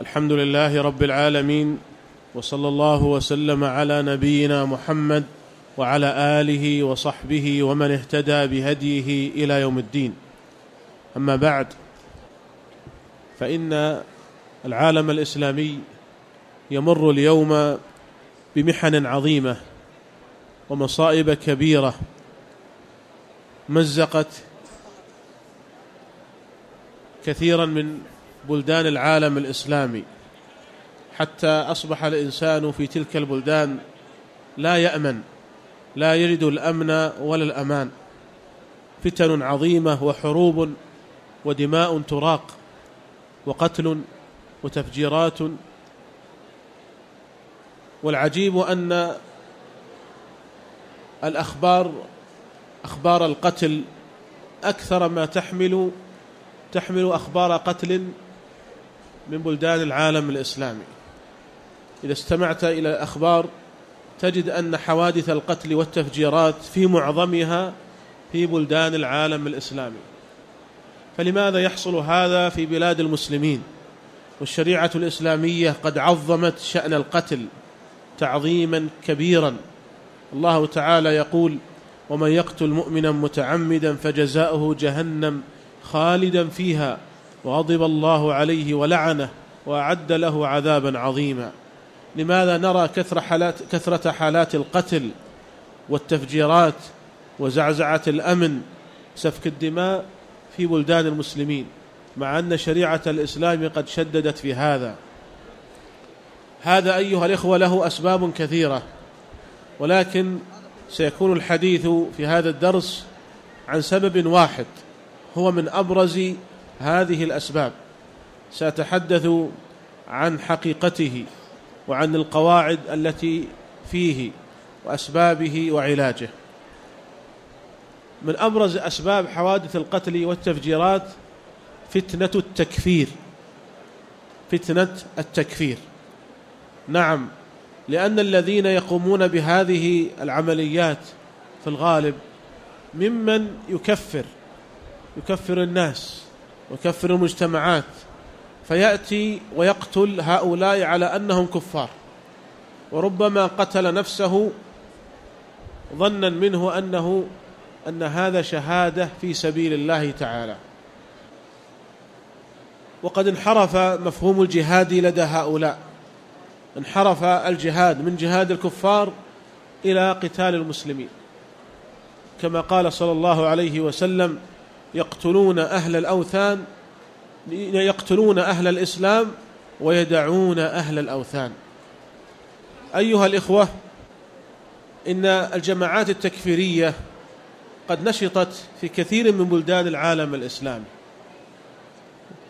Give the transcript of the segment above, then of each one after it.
الحمد لله رب العالمين وصلى الله وسلم على نبينا محمد وعلى آله وصحبه ومن اهتدى بهديه إلى يوم الدين. أما بعد فإن العالم الإسلامي يمر اليوم بمحن عظيمة ومصائب كبيرة مزقت كثيرا من بلدان العالم الإسلامي. حتى أصبح الإنسان في تلك البلدان لا يأمن لا يجد الأمن ولا الأمان. فتن عظيمة وحروب ودماء تراق وقتل وتفجيرات. والعجيب أن الأخبار أخبار القتل أكثر ما تحمل تحمل أخبار قتل من بلدان العالم الإسلامي. إذا استمعت إلى الأخبار تجد أن حوادث القتل والتفجيرات في معظمها في بلدان العالم الإسلامي. فلماذا يحصل هذا في بلاد المسلمين؟ والشريعة الإسلامية قد عظمت شأن القتل تعظيما كبيرا. الله تعالى يقول ومن يقتل مؤمنا متعمدا فجزاؤه جهنم خالدا فيها وغضب الله عليه ولعنه وأعد له عذابا عظيما. لماذا نرى كثر حالات كثرة حالات القتل والتفجيرات وزعزعة الأمن سفك الدماء في بلدان المسلمين مع أن شريعة الإسلام قد شددت في هذا؟ هذا أيها الإخوة له أسباب كثيرة ولكن سيكون الحديث في هذا الدرس عن سبب واحد هو من أبرز هذه الأسباب. سأتحدث عن حقيقته وعن القواعد التي فيه وأسبابه وعلاجه. من أبرز أسباب حوادث القتل والتفجيرات فتنة التكفير. فتنة التكفير. نعم لأن الذين يقومون بهذه العمليات في الغالب ممن يكفر يكفر الناس. ويكفر المجتمعات. فيأتي ويقتل هؤلاء على أنهم كفار. وربما قتل نفسه ظنا منه أنه أن هذا شهادة في سبيل الله تعالى. وقد انحرف مفهوم الجهاد لدى هؤلاء. انحرف الجهاد من جهاد الكفار إلى قتال المسلمين. كما قال صلى الله عليه وسلم يقتلون أهل الأوثان يقتلون أهل الإسلام ويدعون أهل الأوثان. أيها الإخوة إن الجماعات التكفيرية قد نشطت في كثير من بلدان العالم الإسلامي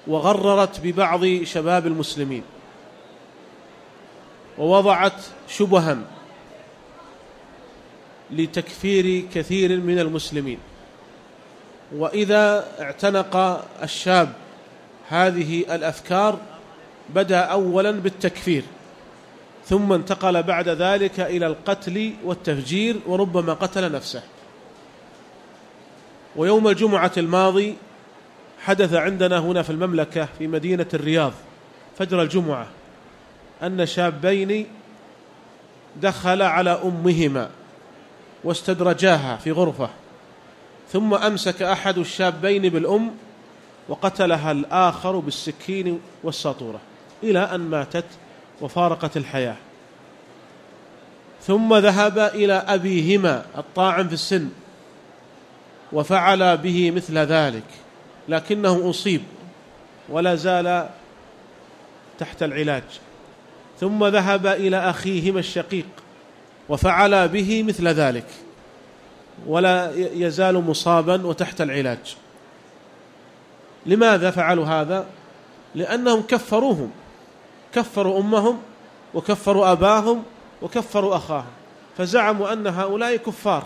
وغررت ببعض شباب المسلمين ووضعت شبها لتكفير كثير من المسلمين. وإذا اعتنق الشاب هذه الأفكار بدا اولا بالتكفير ثم انتقل بعد ذلك إلى القتل والتفجير وربما قتل نفسه. ويوم الجمعة الماضي حدث عندنا هنا في المملكة في مدينة الرياض فجر الجمعة أن شابين دخل على أمهما واستدرجاها في غرفة. ثم أمسك أحد الشابين بالأم وقتلها الآخر بالسكين والساطورة إلى أن ماتت وفارقت الحياة. ثم ذهب إلى أبيهما الطاعن في السن وفعل به مثل ذلك لكنه أصيب ولا زال تحت العلاج. ثم ذهب إلى أخيهما الشقيق وفعل به مثل ذلك. ولا يزال مصابا وتحت العلاج. لماذا فعلوا هذا؟ لأنهم كفروهم. كفروا أمهم وكفروا أباهم وكفروا أخاهم. فزعموا أن هؤلاء كفار.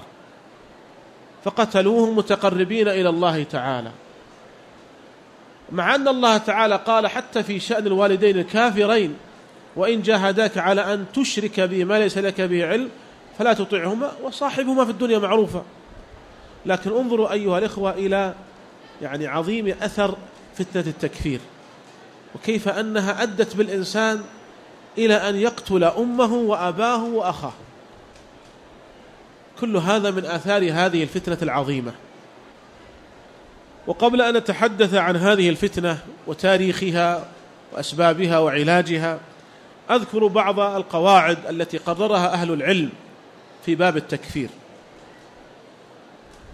فقتلوهم متقربين إلى الله تعالى. مع أن الله تعالى قال حتى في شأن الوالدين الكافرين وإن جاهداك على أن تشرك بي ما ليس لك به علم فلا تطعهما وصاحبهما في الدنيا معروفا لكن انظروا أيها الإخوة إلى يعني عظيم أثر فتنة التكفير وكيف أنها أدت بالإنسان إلى أن يقتل أمه وأباه وأخاه. كل هذا من آثار هذه الفتنة العظيمة. وقبل أن نتحدث عن هذه الفتنة وتاريخها وأسبابها وعلاجها أذكر بعض القواعد التي قررها أهل العلم. في باب التكفير.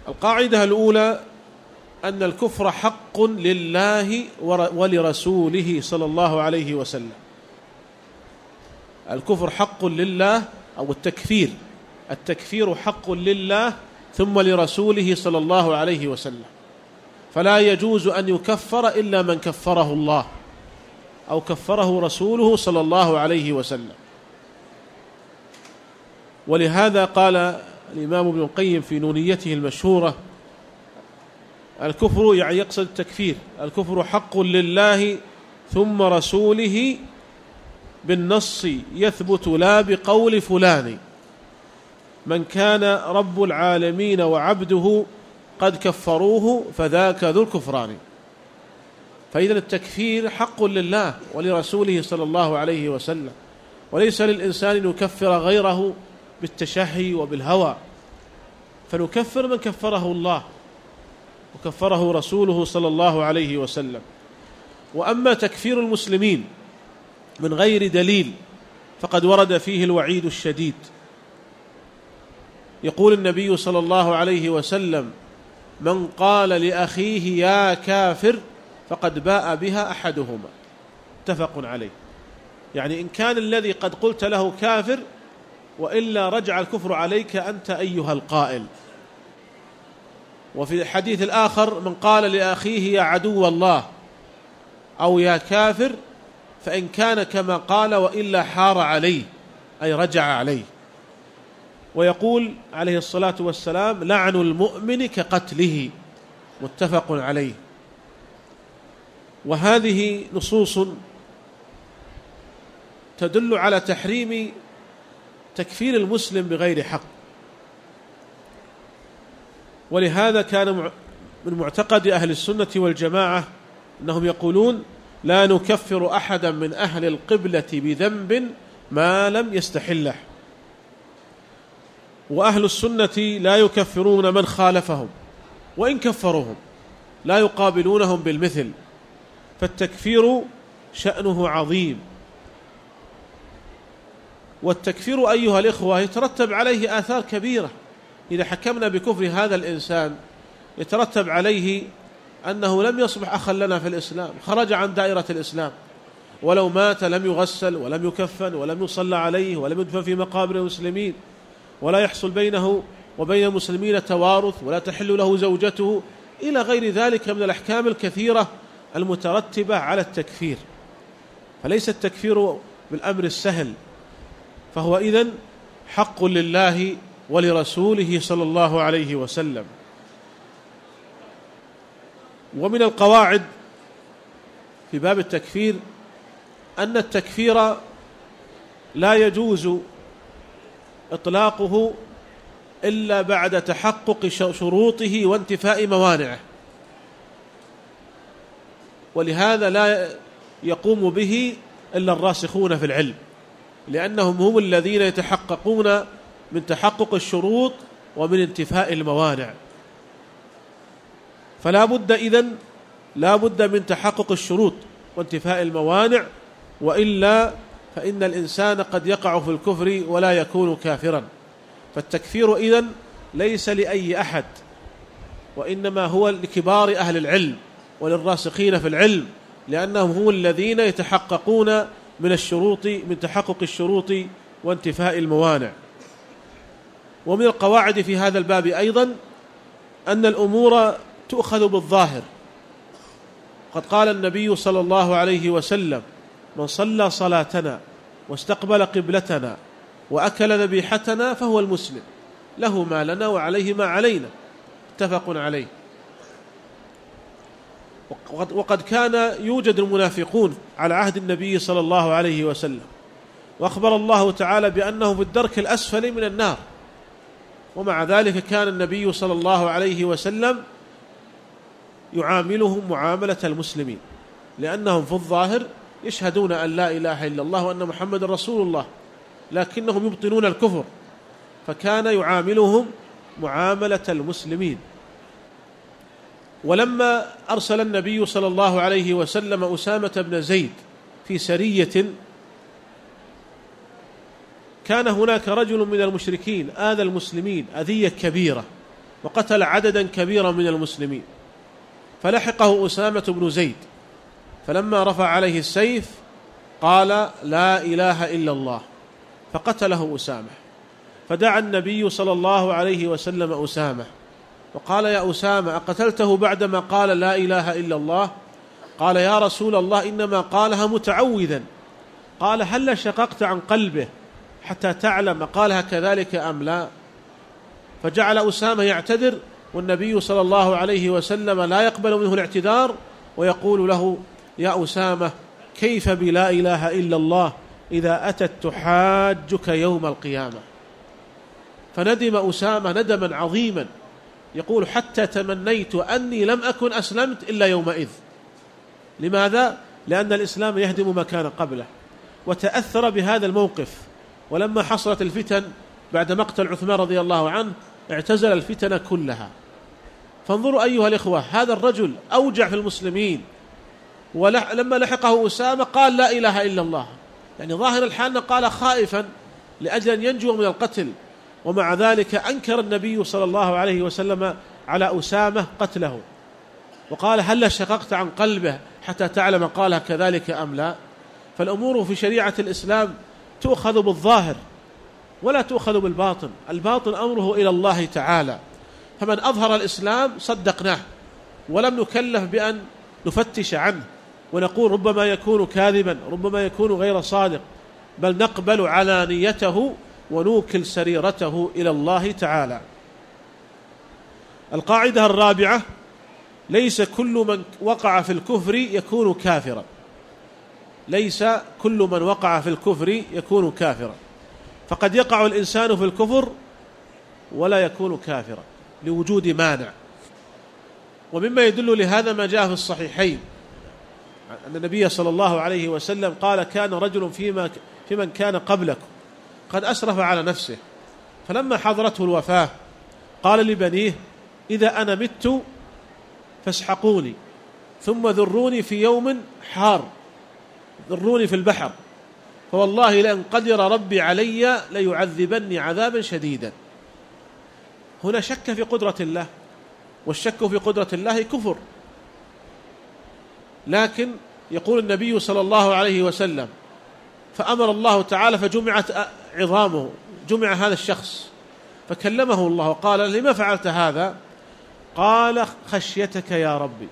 القاعدة الأولى أن الكفر حق لله ولرسوله صلى الله عليه وسلم. الكفر حق لله أو التكفير. التكفير حق لله ثم لرسوله صلى الله عليه وسلم. فلا يجوز أن يكفر إلا من كفره الله أو كفره رسوله صلى الله عليه وسلم. ولهذا قال الإمام ابن القيم في نونيته المشهورة الكفر يعني يقصد التكفير الكفر حق لله ثم رسوله بالنص يثبت لا بقول فلان. من كان رب العالمين وعبده قد كفروه فذاك ذو الكفران. فإذا التكفير حق لله ولرسوله صلى الله عليه وسلم وليس للإنسان أن يكفر غيره بالتشهي وبالهوى. فنكفر من كفره الله وكفره رسوله صلى الله عليه وسلم. وأما تكفير المسلمين من غير دليل فقد ورد فيه الوعيد الشديد. يقول النبي صلى الله عليه وسلم من قال لأخيه يا كافر فقد باء بها أحدهما. متفق عليه. يعني إن كان الذي قد قلت له كافر وإلا رجع الكفر عليك أنت أيها القائل. وفي الحديث الآخر من قال لأخيه يا عدو الله أو يا كافر فإن كان كما قال وإلا حار عليه أي رجع عليه. ويقول عليه الصلاة والسلام لعن المؤمن كقتله متفق عليه. وهذه نصوص تدل على تحريم تكفير المسلم بغير حق. ولهذا كان من معتقد أهل السنة والجماعة أنهم يقولون لا نكفر أحدا من أهل القبلة بذنب ما لم يستحله. وأهل السنة لا يكفرون من خالفهم وإن كفروهم لا يقابلونهم بالمثل فالتكفير شأنه عظيم. والتكفير أيها الإخوة يترتب عليه آثار كبيرة. إذا حكمنا بكفر هذا الإنسان يترتب عليه أنه لم يصبح أخا لنا في الإسلام خرج عن دائرة الإسلام. ولو مات لم يغسل ولم يكفن ولم يصلى عليه ولم يدفن في مقابر المسلمين. ولا يحصل بينه وبين المسلمين توارث ولا تحل له زوجته. إلى غير ذلك من الأحكام الكثيرة المترتبة على التكفير. فليس التكفير بالأمر السهل. فهو إذن حق لله ولرسوله صلى الله عليه وسلم. ومن القواعد في باب التكفير أن التكفير لا يجوز إطلاقه إلا بعد تحقق شروطه وانتفاء موانعه. ولهذا لا يقوم به إلا الراسخون في العلم. لأنهم هم الذين يتحققون من تحقق الشروط ومن انتفاء الموانع. فلا بد إذن لا بد من تحقق الشروط وانتفاء الموانع وإلا فإن الإنسان قد يقع في الكفر ولا يكون كافرا. فالتكفير إذن ليس لأي أحد وإنما هو لكبار أهل العلم وللراسخين في العلم لأنهم هم الذين يتحققون من الشروط من تحقق الشروط وانتفاء الموانع. ومن القواعد في هذا الباب أيضا أن الأمور تؤخذ بالظاهر. قد قال النبي صلى الله عليه وسلم من صلى صلاتنا واستقبل قبلتنا وأكل ذبيحتنا فهو المسلم له ما لنا وعليه ما علينا. اتفق عليه. وقد كان يوجد المنافقون على عهد النبي صلى الله عليه وسلم. وأخبر الله تعالى بانه في الدرك الأسفل من النار. ومع ذلك كان النبي صلى الله عليه وسلم يعاملهم معاملة المسلمين. لأنهم في الظاهر يشهدون أن لا إله إلا الله وأن محمد رسول الله لكنهم يبطنون الكفر. فكان يعاملهم معاملة المسلمين. ولما أرسل النبي صلى الله عليه وسلم أسامة بن زيد في سرية كان هناك رجل من المشركين آذى المسلمين أذية كبيرة وقتل عددا كبيرا من المسلمين. فلحقه أسامة بن زيد فلما رفع عليه السيف قال لا إله إلا الله فقتله أسامة. فدعا النبي صلى الله عليه وسلم أسامة. وقال يا أسامة أقتلته بعدما قال لا إله إلا الله؟ قال يا رسول الله إنما قالها متعوذا. قال هل شققت عن قلبه حتى تعلم قالها كذلك أم لا؟ فجعل أسامة يعتذر والنبي صلى الله عليه وسلم لا يقبل منه الاعتذار ويقول له يا أسامة كيف بلا إله إلا الله إذا أتت تحاجك يوم القيامة؟ فندم أسامة ندما عظيما. يقول حتى تمنيت أني لم أكن أسلمت إلا يومئذ. لماذا؟ لأن الإسلام يهدم ما كان قبله وتأثر بهذا الموقف. ولما حصلت الفتن بعد مقتل عثمان رضي الله عنه اعتزل الفتن كلها. فانظروا أيها الإخوة هذا الرجل أوجع في المسلمين. ولما لحقه أسامة قال لا إله إلا الله. يعني ظاهر الحال قال خائفا لأجل أن ينجو من القتل. ومع ذلك أنكر النبي صلى الله عليه وسلم على أسامة قتله. وقال هل شققت عن قلبه حتى تعلم قالها كذلك أم لا؟ فالأمور في شريعة الإسلام تؤخذ بالظاهر ولا تؤخذ بالباطن. الباطن أمره إلى الله تعالى. فمن أظهر الإسلام صدقناه ولم نكلف بأن نفتش عنه ونقول ربما يكون كاذبا ربما يكون غير صادق بل نقبل علانيته ونوكل سريرته إلى الله تعالى. القاعدة الرابعة ليس كل من وقع في الكفر يكون كافرا. ليس كل من وقع في الكفر يكون كافرا. فقد يقع الإنسان في الكفر ولا يكون كافرا لوجود مانع. ومما يدل لهذا ما جاء في الصحيحين. أن النبي صلى الله عليه وسلم قال كان رجل فيما في من كان قبلكم. قد أسرف على نفسه. فلما حضرته الوفاة قال لبنيه إذا أنا مت فاسحقوني ثم ذروني في يوم حار ذروني في البحر فوالله لأن قدر ربي علي ليعذبني عذابا شديدا. هنا شك في قدرة الله والشك في قدرة الله كفر. لكن يقول النبي صلى الله عليه وسلم فأمر الله تعالى فجمعت عظامه جمع هذا الشخص فكلمه الله وقال لما فعلت هذا؟ قال خشيتك يا ربي.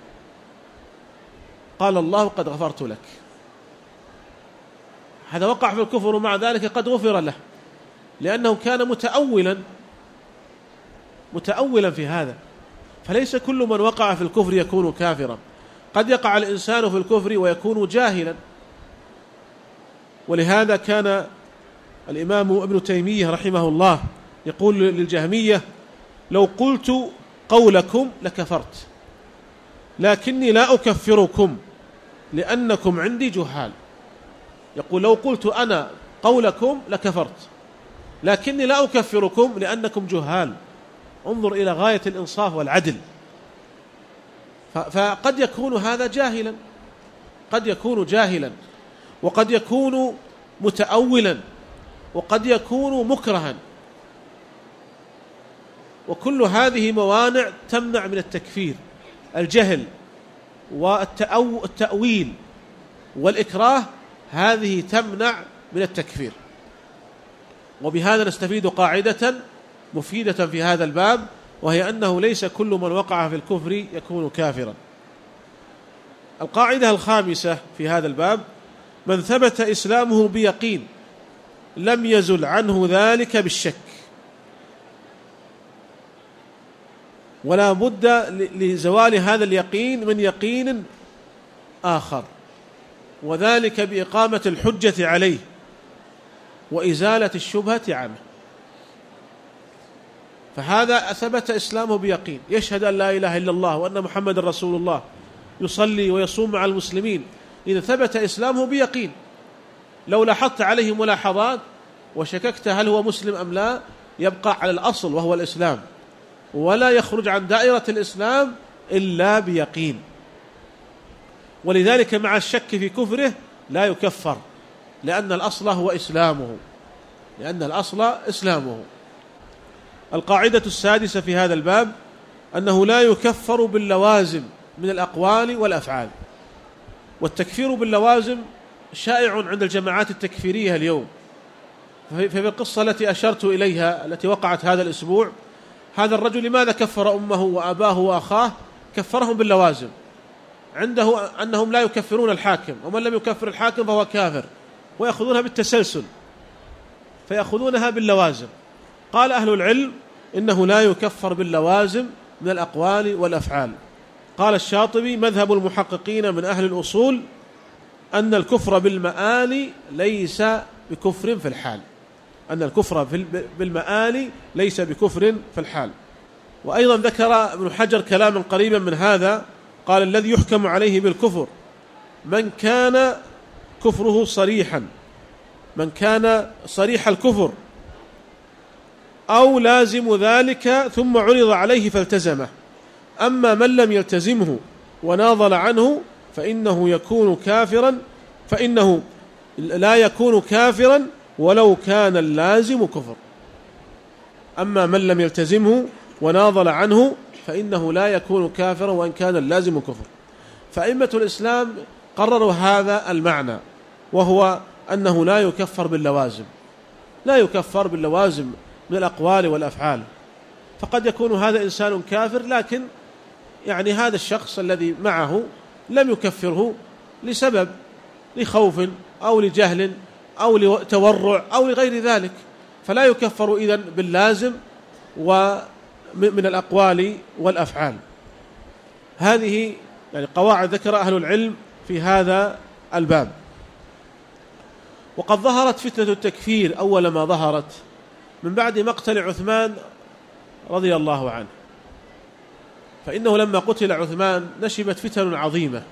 قال الله قد غفرت لك. هذا وقع في الكفر ومع ذلك قد غفر له لأنه كان متأولا متأولا في هذا. فليس كل من وقع في الكفر يكون كافرا. قد يقع الإنسان في الكفر ويكون جاهلا. ولهذا كان الإمام ابن تيمية رحمه الله يقول للجهمية لو قلت قولكم لكفرت لكني لا أكفركم لأنكم عندي جهال. يقول لو قلت أنا قولكم لكفرت لكني لا أكفركم لأنكم جهال. انظر إلى غاية الإنصاف والعدل. فقد يكون هذا جاهلا قد يكون جاهلا وقد يكون متأولا. وقد يكون مكرها. وكل هذه موانع تمنع من التكفير. الجهل والتأويل والإكراه هذه تمنع من التكفير. وبهذا نستفيد قاعدة مفيدة في هذا الباب وهي أنه ليس كل من وقع في الكفر يكون كافرا. القاعدة الخامسة في هذا الباب من ثبت إسلامه بيقين لم يزل عنه ذلك بالشك. ولا بد لزوال هذا اليقين من يقين آخر. وذلك بإقامة الحجة عليه وإزالة الشبهة عنه. فهذا ثبت إسلامه بيقين. يشهد أن لا إله إلا الله وأن محمد رسول الله يصلي ويصوم مع المسلمين. إذا ثبت إسلامه بيقين. لو لاحظت عليه ملاحظات وشككت هل هو مسلم أم لا يبقى على الأصل وهو الإسلام. ولا يخرج عن دائرة الإسلام إلا بيقين. ولذلك مع الشك في كفره لا يكفر لأن الأصل هو إسلامه. لأن الأصل إسلامه. القاعدة السادسة في هذا الباب أنه لا يكفر باللوازم من الأقوال والأفعال. والتكفير باللوازم شائع عند الجماعات التكفيرية اليوم. ففي القصة التي أشرت إليها التي وقعت هذا الأسبوع. هذا الرجل لماذا كفر أمه وأباه وأخاه؟ كفرهم باللوازم. عنده أنهم لا يكفرون الحاكم ومن لم يكفر الحاكم فهو كافر ويأخذونها بالتسلسل فيأخذونها باللوازم. قال أهل العلم إنه لا يكفر باللوازم من الأقوال والأفعال. قال الشاطبي مذهب المحققين من أهل الأصول أن الكفر بالمآل ليس بكفر في الحال. أن الكفر بالمآل ليس بكفر في الحال. وأيضا ذكر ابن حجر كلاما قريبا من هذا قال الذي يحكم عليه بالكفر من كان كفره صريحا من كان صريح الكفر أو لازم ذلك ثم عرض عليه فالتزمه. أما من لم يلتزمه وناضل عنه فإنه يكون كافرا فإنه لا يكون كافرا ولو كان اللازم كفر. أما من لم يلتزمه وناضل عنه فإنه لا يكون كافرا وإن كان اللازم كفر. فأئمة الإسلام قرروا هذا المعنى وهو أنه لا يكفر باللوازم لا يكفر باللوازم من الأقوال والأفعال. فقد يكون هذا إنسان كافر لكن يعني هذا الشخص الذي معه لم يكفره لسبب لخوف أو لجهل أو لتورع أو لغير ذلك. فلا يكفر إذن باللازم ومن الأقوال والأفعال. هذه يعني قواعد ذكر أهل العلم في هذا الباب. وقد ظهرت فتنة التكفير أول ما ظهرت من بعد مقتل عثمان رضي الله عنه. فإنه لما قتل عثمان نشبت فتن عظيمة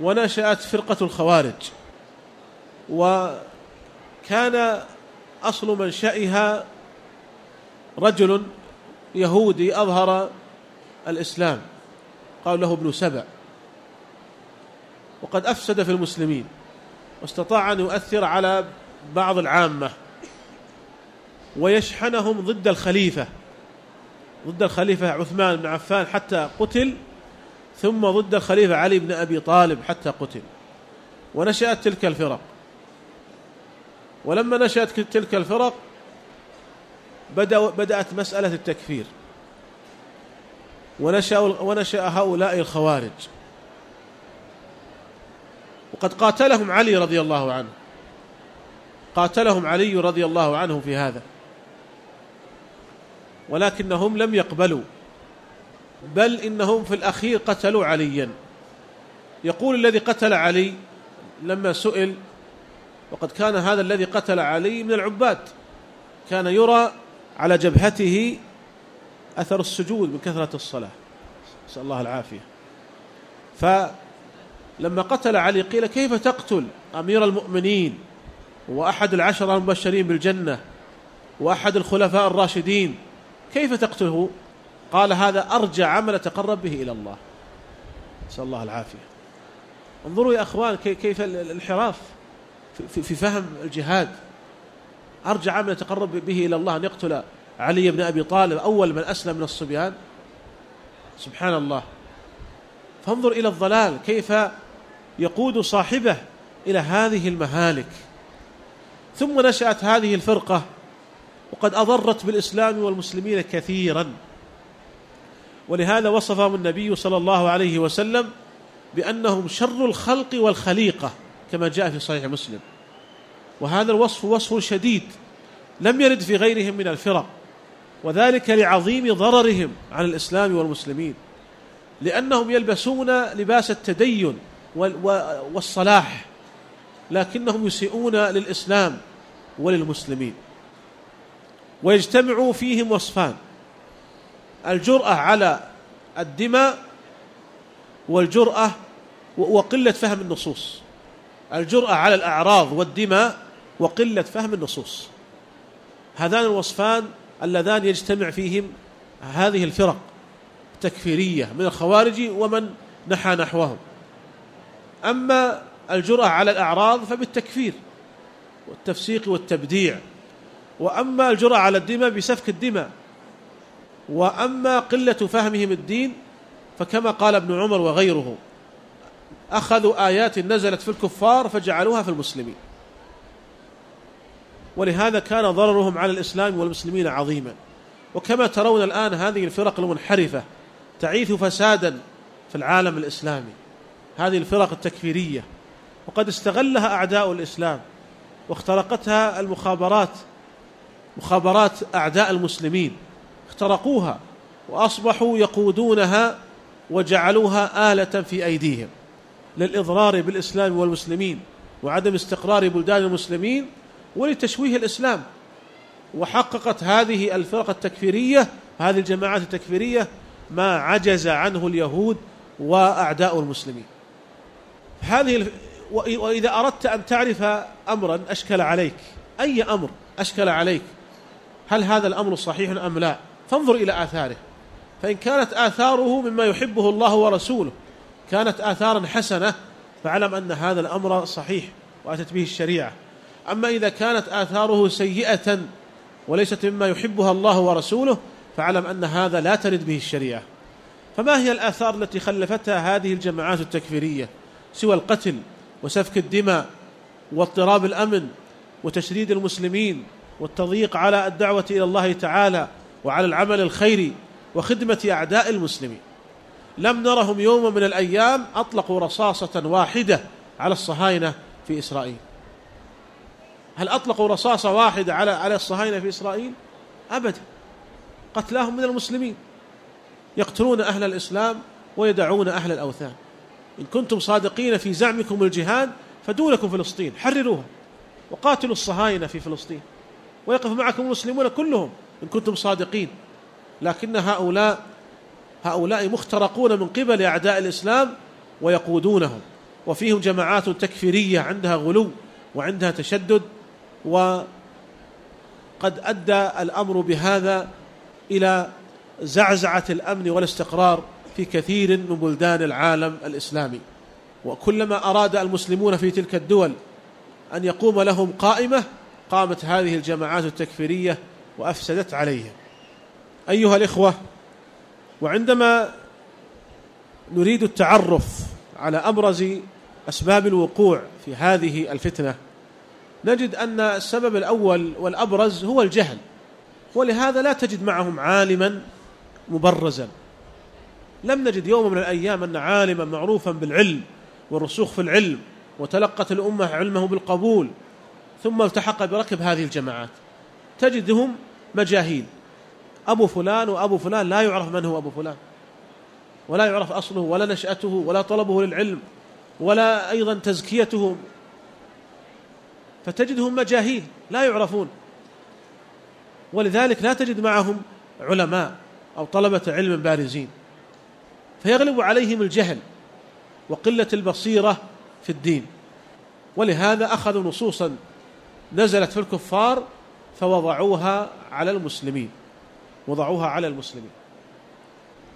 ونشأت فرقة الخوارج وكان أصل منشأها رجل يهودي أظهر الإسلام قال له ابن سبع وقد أفسد في المسلمين واستطاع أن يؤثر على بعض العامة ويشحنهم ضد الخليفة ضد الخليفة عثمان بن عفان حتى قتل ثم ضد الخليفة علي بن أبي طالب حتى قتل. ونشأت تلك الفرق. ولما نشأت تلك الفرق بدأت مسألة التكفير. ونشأ, ونشأ هؤلاء الخوارج. وقد قاتلهم علي رضي الله عنه. قاتلهم علي رضي الله عنه في هذا. ولكنهم لم يقبلوا. بل إنهم في الأخير قتلوا عليا. يقول الذي قتل علي لما سئل وقد كان هذا الذي قتل علي من العباد. كان يرى على جبهته أثر السجود من كثرة الصلاة. نسأل الله العافية. فلما قتل علي قيل كيف تقتل أمير المؤمنين وأحد العشرة المبشرين بالجنة وأحد الخلفاء الراشدين كيف تقتله؟ قال هذا أرجى عمل تقرب به إلى الله. نسأل الله العافية. انظروا يا أخوان كيف الانحراف في فهم الجهاد. أرجى عمل تقرب به إلى الله. أن يقتل علي بن أبي طالب أول من أسلم من الصبيان. سبحان الله. فانظر إلى الضلال. كيف يقود صاحبه إلى هذه المهالك. ثم نشأت هذه الفرقة. وقد أضرت بالإسلام والمسلمين كثيرا. ولهذا وصفهم النبي صلى الله عليه وسلم بأنهم شر الخلق والخليقة كما جاء في صحيح مسلم. وهذا الوصف وصف شديد لم يرد في غيرهم من الفرق. وذلك لعظيم ضررهم على الإسلام والمسلمين. لأنهم يلبسون لباس التدين والصلاح لكنهم يسيئون للإسلام وللمسلمين. ويجتمع فيهم وصفان. الجرأة على الدماء والجرأة وقلة فهم النصوص. الجرأة على الأعراض والدماء وقلة فهم النصوص. هذان الوصفان اللذان يجتمع فيهم هذه الفرق التكفيرية من الخوارج ومن نحى نحوهم. أما الجرأة على الأعراض فبالتكفير والتفسيق والتبديع وأما الجرأة على الدماء بسفك الدماء وأما قلة فهمهم الدين فكما قال ابن عمر وغيره أخذوا آيات نزلت في الكفار فجعلوها في المسلمين. ولهذا كان ضررهم على الإسلام والمسلمين عظيما. وكما ترون الآن هذه الفرق المنحرفة تعيث فسادا في العالم الإسلامي. هذه الفرق التكفيرية. وقد استغلها أعداء الإسلام واخترقتها المخابرات مخابرات أعداء المسلمين اخترقوها وأصبحوا يقودونها وجعلوها آلة في أيديهم للإضرار بالإسلام والمسلمين وعدم استقرار بلدان المسلمين ولتشويه الإسلام. وحققت هذه الفرق التكفيرية هذه الجماعات التكفيرية ما عجز عنه اليهود وأعداء المسلمين. هذه وإذا أردت أن تعرف أمرا أشكل عليك أي أمر أشكل عليك؟ هل هذا الأمر صحيح أم لا؟ فانظر إلى آثاره. فإن كانت آثاره مما يحبه الله ورسوله كانت آثارا حسنة فاعلم أن هذا الأمر صحيح وأتت به الشريعة. أما إذا كانت آثاره سيئة وليست مما يحبها الله ورسوله فاعلم أن هذا لا ترد به الشريعة. فما هي الآثار التي خلفتها هذه الجماعات التكفيرية؟ سوى القتل وسفك الدماء واضطراب الأمن وتشريد المسلمين والتضييق على الدعوة إلى الله تعالى وعلى العمل الخيري وخدمة أعداء المسلمين. لم نرهم يوم من الأيام أطلقوا رصاصة واحدة على الصهاينة في إسرائيل. هل أطلقوا رصاصة واحدة على على الصهاينة في إسرائيل؟ أبدا. قتلاهم من المسلمين. يقتلون أهل الإسلام ويدعون أهل الأوثان. إن كنتم صادقين في زعمكم الجهاد فدونكم فلسطين. حرروها. وقاتلوا الصهاينة في فلسطين. ويقف معكم المسلمون كلهم إن كنتم صادقين. لكن هؤلاء هؤلاء مخترقون من قبل أعداء الإسلام ويقودونهم. وفيهم جماعات تكفيرية عندها غلو وعندها تشدد وقد أدى الأمر بهذا إلى زعزعة الأمن والاستقرار في كثير من بلدان العالم الإسلامي. وكلما أراد المسلمون في تلك الدول أن يقوم لهم قائمة قامت هذه الجماعات التكفيرية وأفسدت عليهم. أيها الإخوة وعندما نريد التعرف على أبرز أسباب الوقوع في هذه الفتنة نجد أن السبب الأول والأبرز هو الجهل ولهذا لا تجد معهم عالما مبرزا. لم نجد يوم من الأيام أن عالما معروفا بالعلم والرسوخ في العلم وتلقت الأمة علمه بالقبول ثم التحق بركب هذه الجماعات. تجدهم مجاهيل. أبو فلان وأبو فلان لا يعرف من هو أبو فلان. ولا يعرف أصله ولا نشأته ولا طلبه للعلم ولا أيضا تزكيته. فتجدهم مجاهيل لا يعرفون. ولذلك لا تجد معهم علماء أو طلبة علم بارزين. فيغلب عليهم الجهل وقلة البصيرة في الدين. ولهذا أخذوا نصوصا نزلت في الكفار فوضعوها على المسلمين وضعوها على المسلمين.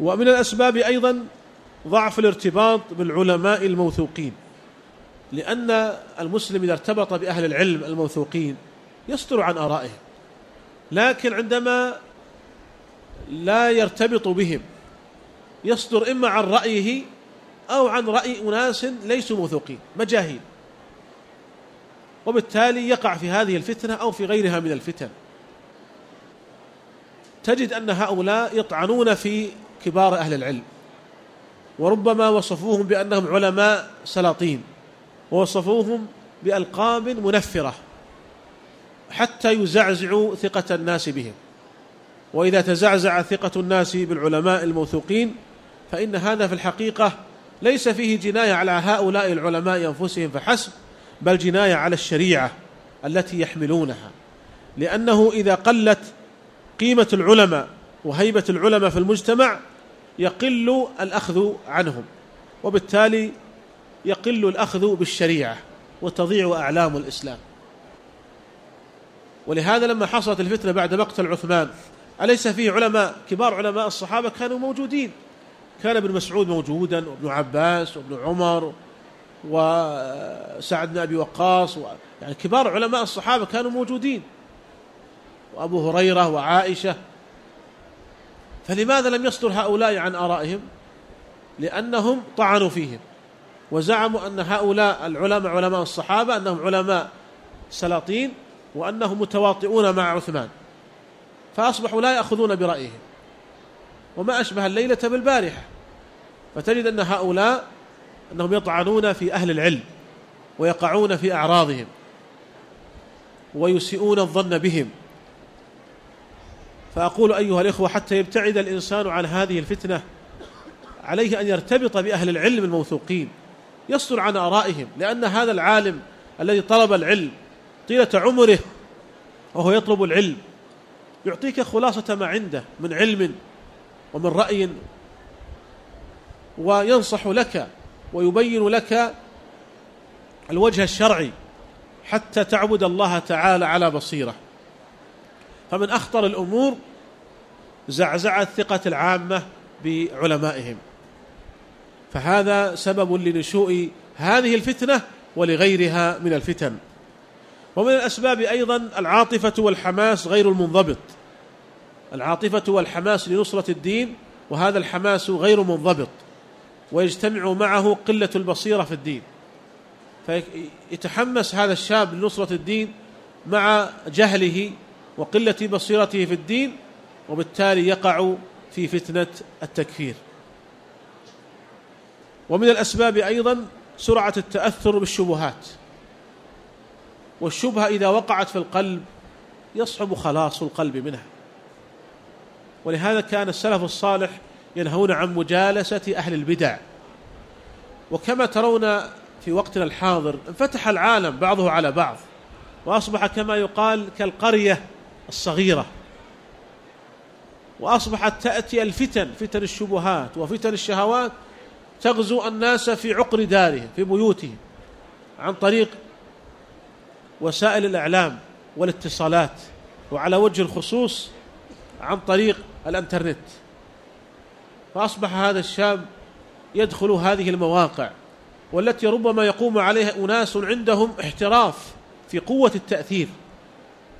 ومن الأسباب أيضا ضعف الارتباط بالعلماء الموثوقين لأن المسلم إذا ارتبط بأهل العلم الموثوقين يصدر عن آرائهم لكن عندما لا يرتبط بهم يصدر إما عن رأيه أو عن رأي أناس ليسوا موثوقين مجاهيل. وبالتالي يقع في هذه الفتنة أو في غيرها من الفتن. تجد أن هؤلاء يطعنون في كبار أهل العلم وربما وصفوهم بأنهم علماء سلاطين ووصفوهم بألقاب منفرة حتى يزعزعوا ثقة الناس بهم. وإذا تزعزع ثقة الناس بالعلماء الموثوقين فإن هذا في الحقيقة ليس فيه جناية على هؤلاء العلماء أنفسهم فحسب بل جناية على الشريعة التي يحملونها. لأنه إذا قلت قيمة العلماء وهيبة العلماء في المجتمع يقل الأخذ عنهم وبالتالي يقل الأخذ بالشريعة وتضيع أعلام الإسلام. ولهذا لما حصلت الفتنة بعد مقتل عثمان أليس فيه علماء كبار علماء الصحابة كانوا موجودين؟ كان ابن مسعود موجودا وابن عباس وابن عمر وسعد بن أبي وقاص يعني كبار علماء الصحابة كانوا موجودين. وأبو هريرة وعائشة. فلماذا لم يصدر هؤلاء عن آرائهم؟ لأنهم طعنوا فيهم. وزعموا أن هؤلاء العلماء علماء الصحابة أنهم علماء سلاطين وأنهم متواطئون مع عثمان. فأصبحوا لا يأخذون برأيهم. وما أشبه الليلة بالبارحة. فتجد أن هؤلاء أنهم يطعنون في أهل العلم ويقعون في أعراضهم ويسيئون الظن بهم. فأقول أيها الإخوة حتى يبتعد الإنسان عن هذه الفتنة عليه أن يرتبط بأهل العلم الموثوقين يصدر عن آرائهم لأن هذا العالم الذي طلب العلم طيلة عمره وهو يطلب العلم يعطيك خلاصة ما عنده من علم ومن رأي وينصح لك ويبين لك الوجه الشرعي حتى تعبد الله تعالى على بصيرة. فمن أخطر الأمور زعزعة ثقه العامة بعلمائهم. فهذا سبب لنشوء هذه الفتنة ولغيرها من الفتن. ومن الأسباب أيضا العاطفة والحماس غير المنضبط. العاطفة والحماس لنصرة الدين وهذا الحماس غير منضبط. ويجتمع معه قلة البصيرة في الدين. فيتحمس هذا الشاب لنصرة الدين مع جهله وقلة بصيرته في الدين وبالتالي يقع في فتنة التكفير. ومن الأسباب أيضا سرعة التأثر بالشبهات. والشبهة إذا وقعت في القلب يصعب خلاص القلب منها. ولهذا كان السلف الصالح ينهون عن مجالسة أهل البدع. وكما ترون في وقتنا الحاضر انفتح العالم بعضه على بعض وأصبح كما يقال كالقرية الصغيرة. وأصبحت تأتي الفتن فتن الشبهات وفتن الشهوات تغزو الناس في عقر دارهم في بيوتهم عن طريق وسائل الإعلام والاتصالات وعلى وجه الخصوص عن طريق الإنترنت. فأصبح هذا الشاب يدخل هذه المواقع والتي ربما يقوم عليها أناس عندهم احتراف في قوة التأثير.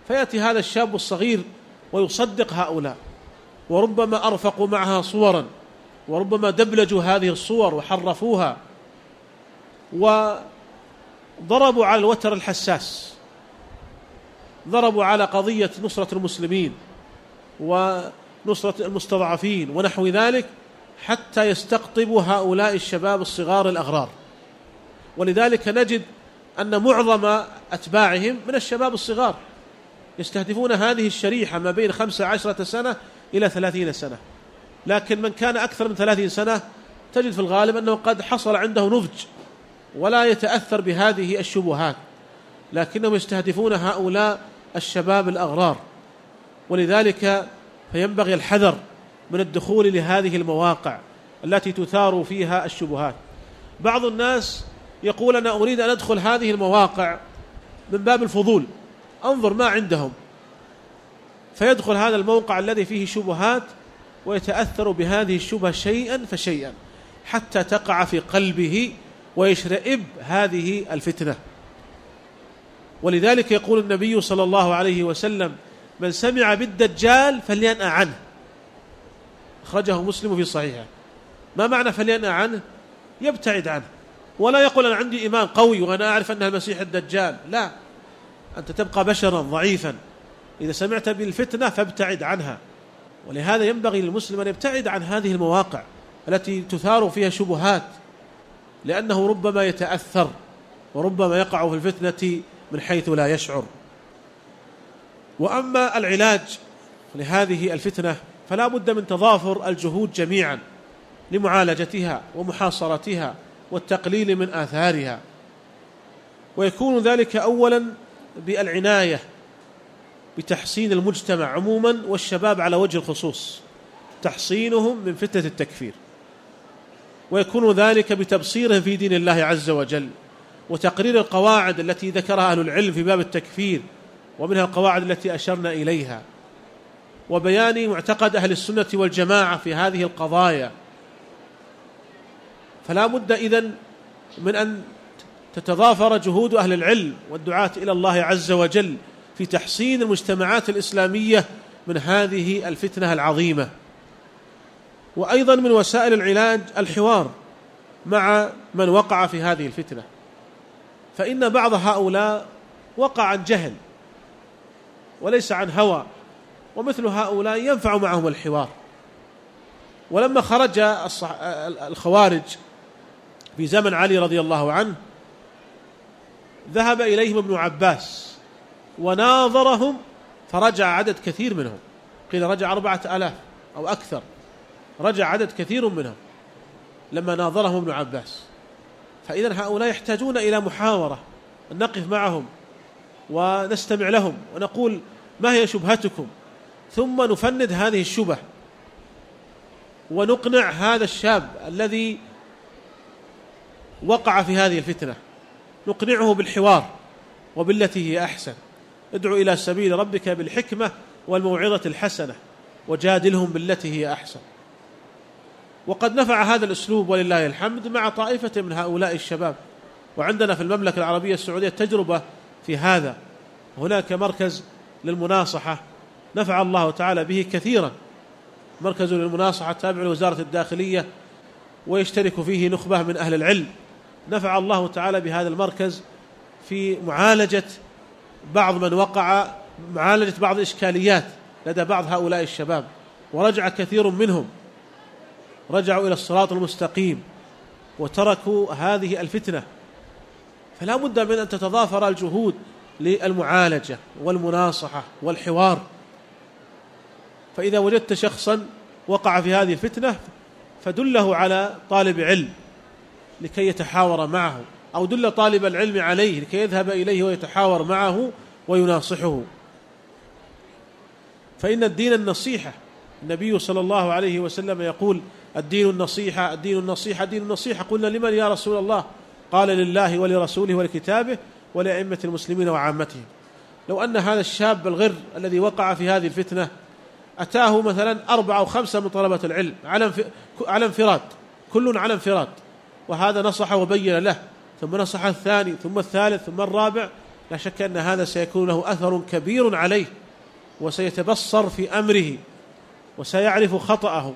فيأتي هذا الشاب الصغير ويصدق هؤلاء وربما ارفقوا معها صورا وربما دبلجوا هذه الصور وحرفوها وضربوا على الوتر الحساس ضربوا على قضية نصرة المسلمين ونصرة المستضعفين ونحو ذلك حتى يستقطبوا هؤلاء الشباب الصغار الأغرار. ولذلك نجد أن معظم أتباعهم من الشباب الصغار يستهدفون هذه الشريحة ما بين خمس عشرة سنة إلى ثلاثين سنة. لكن من كان أكثر من ثلاثين سنة تجد في الغالب أنه قد حصل عنده نضج ولا يتأثر بهذه الشبهات. لكنهم يستهدفون هؤلاء الشباب الأغرار. ولذلك فينبغي الحذر من الدخول لهذه المواقع التي تثار فيها الشبهات. بعض الناس يقول أنا أريد أن أدخل هذه المواقع من باب الفضول أنظر ما عندهم. فيدخل هذا الموقع الذي فيه شبهات ويتأثر بهذه الشبهة شيئا فشيئا حتى تقع في قلبه ويشرئب هذه الفتنة. ولذلك يقول النبي صلى الله عليه وسلم من سمع بالدجال فلينأ عنه. أخرجه مسلم في صحيحه. ما معنى فلينأ عنه؟ يبتعد عنه. ولا يقول أنا عندي إيمان قوي وأنا أعرف أنها المسيح الدجال. لا. أنت تبقى بشرا ضعيفا. إذا سمعت بالفتنة فابتعد عنها. ولهذا ينبغي للمسلم أن يبتعد عن هذه المواقع التي تثار فيها شبهات. لأنه ربما يتأثر وربما يقع في الفتنة من حيث لا يشعر. وأما العلاج لهذه الفتنة فلا بد من تضافر الجهود جميعا لمعالجتها ومحاصرتها والتقليل من آثارها. ويكون ذلك أولا بالعناية بتحسين المجتمع عموما والشباب على وجه الخصوص تحصينهم من فتنة التكفير. ويكون ذلك بتبصيره في دين الله عز وجل وتقرير القواعد التي ذكرها أهل العلم في باب التكفير ومنها القواعد التي أشرنا إليها. وبيان معتقد أهل السنة والجماعة في هذه القضايا. فلا بد إذن من أن تتضافر جهود أهل العلم والدعاة إلى الله عز وجل في تحسين المجتمعات الإسلامية من هذه الفتنة العظيمة. وأيضا من وسائل العلاج الحوار مع من وقع في هذه الفتنة. فإن بعض هؤلاء وقع عن جهل وليس عن هوى. ومثل هؤلاء ينفع معهم الحوار. ولما خرج الخوارج في زمن علي رضي الله عنه ذهب إليهم ابن عباس وناظرهم فرجع عدد كثير منهم. قيل رجع أربعة ألاف أو أكثر. رجع عدد كثير منهم لما ناظرهم ابن عباس. فإذا هؤلاء يحتاجون إلى محاورة نقف معهم ونستمع لهم ونقول ما هي شبهتكم؟ ثم نفند هذه الشبه ونقنع هذا الشاب الذي وقع في هذه الفتنة. نقنعه بالحوار وبالتي هي أحسن. ادعو إلى سبيل ربك بالحكمة والموعظة الحسنة وجادلهم بالتي هي أحسن. وقد نفع هذا الأسلوب ولله الحمد مع طائفة من هؤلاء الشباب. وعندنا في المملكة العربية السعودية تجربة في هذا. هناك مركز للمناصحة نفع الله تعالى به كثيرا. مركز للمناصحة تابع لوزارة الداخلية ويشترك فيه نخبة من أهل العلم. نفع الله تعالى بهذا المركز في معالجة بعض من وقع معالجة بعض الاشكاليات لدى بعض هؤلاء الشباب. ورجع كثير منهم. رجعوا إلى الصراط المستقيم وتركوا هذه الفتنة. فلا بد من أن تتضافر الجهود للمعالجة والمناصحة والحوار. فإذا وجدت شخصا وقع في هذه الفتنة فدله على طالب علم لكي يتحاور معه أو دل طالب العلم عليه لكي يذهب إليه ويتحاور معه ويناصحه. فإن الدين النصيحة النبي صلى الله عليه وسلم يقول الدين النصيحة الدين النصيحة الدين النصيحة. قلنا لمن يا رسول الله؟ قال لله ولرسوله ولكتابه ولأئمة المسلمين وعامتهم لو أن هذا الشاب الغر الذي وقع في هذه الفتنة أتاه مثلا أربعة أو خمسة من طلبة العلم على انفراد كل على انفراد. وهذا نصح وبين له ثم نصح الثاني ثم الثالث ثم الرابع. لا شك أن هذا سيكون له أثر كبير عليه وسيتبصر في أمره وسيعرف خطأه.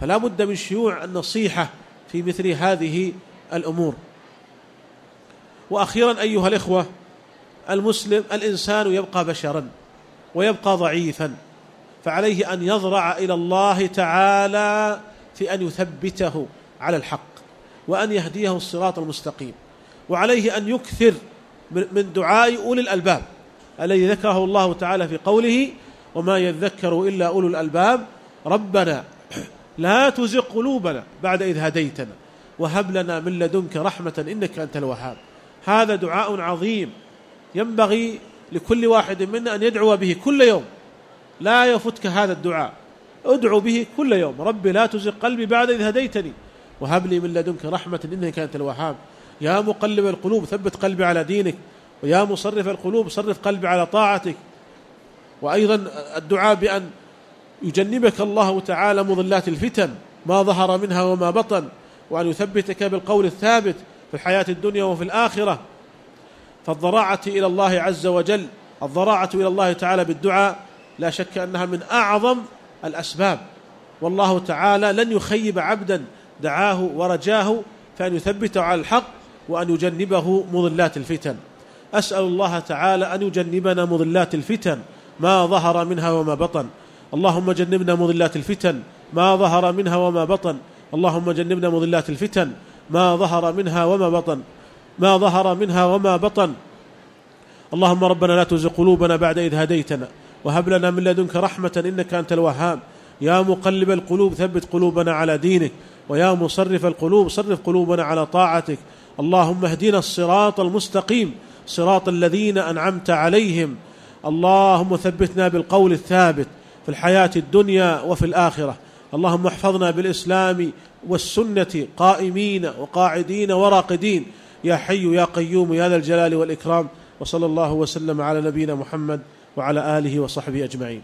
فلا بد من شيوع النصيحة في مثل هذه الأمور. وأخيرا أيها الإخوة المسلم الإنسان يبقى بشرا. ويبقى ضعيفا. فعليه أن يضرع إلى الله تعالى في أن يثبته على الحق وأن يهديه الصراط المستقيم. وعليه أن يكثر من دعاء أولي الألباب الذي ذكره الله تعالى في قوله وما يذكر إلا أولو الألباب. ربنا لا تزغ قلوبنا بعد إذ هديتنا وهب لنا من لدنك رحمة إنك أنت الوهاب. هذا دعاء عظيم ينبغي لكل واحد منا أن يدعو به كل يوم. لا يفتك هذا الدعاء. ادعو به كل يوم. رب لا تزغ قلبي بعد إذ هديتني. وهب لي من لدنك رحمة إنك أنت الوهاب. يا مقلب القلوب ثبت قلبي على دينك. ويا مصرف القلوب صرف قلبي على طاعتك. وأيضا الدعاء بأن يجنبك الله تعالى مضلات الفتن ما ظهر منها وما بطن. وأن يثبتك بالقول الثابت في الحياة الدنيا وفي الآخرة. فالضراعة إلى الله عز وجل الضراعة إلى الله تعالى بالدعاء لا شك أنها من أعظم الأسباب. والله تعالى لن يخيب عبدا دعاه ورجاه فأن يثبته على الحق وأن يجنبه مضلات الفتن. أسأل الله تعالى أن يجنبنا مضلات الفتن ما ظهر منها وما بطن. اللهم جنبنا مضلات الفتن ما ظهر منها وما بطن. اللهم جنبنا مضلات الفتن ما ظهر منها وما بطن. ما ظهر منها وما بطن. اللهم ربنا لا تزغ قلوبنا بعد إذ هديتنا وهب لنا من لدنك رحمة إنك أنت الوهاب. يا مقلب القلوب ثبت قلوبنا على دينك ويا مصرف القلوب صرف قلوبنا على طاعتك. اللهم اهدنا الصراط المستقيم صراط الذين أنعمت عليهم. اللهم ثبتنا بالقول الثابت في الحياة الدنيا وفي الآخرة. اللهم احفظنا بالإسلام والسنة قائمين وقاعدين وراقدين. يا حي يا قيوم يا ذا الجلال والإكرام وصلى الله وسلم على نبينا محمد وعلى آله وصحبه أجمعين.